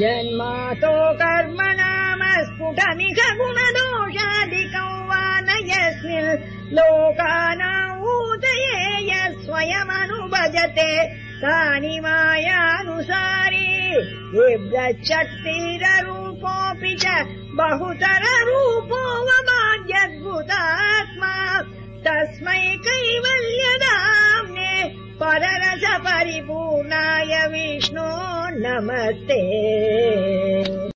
जन्मातो कर्म नाम स्फुटमिह गुणदोषादिकौ वा न यस्मिन् लोकानाऊदये यत् स्वयमनुभजते तानि मायानुसारी विव्रशक्तिररूपोऽपि च बहुतररूपोऽवमाद्यद्भुतात्मा तस्मै कैवल्यदाम्ने पररस परिपूर्णाय विष्णो नमस्ते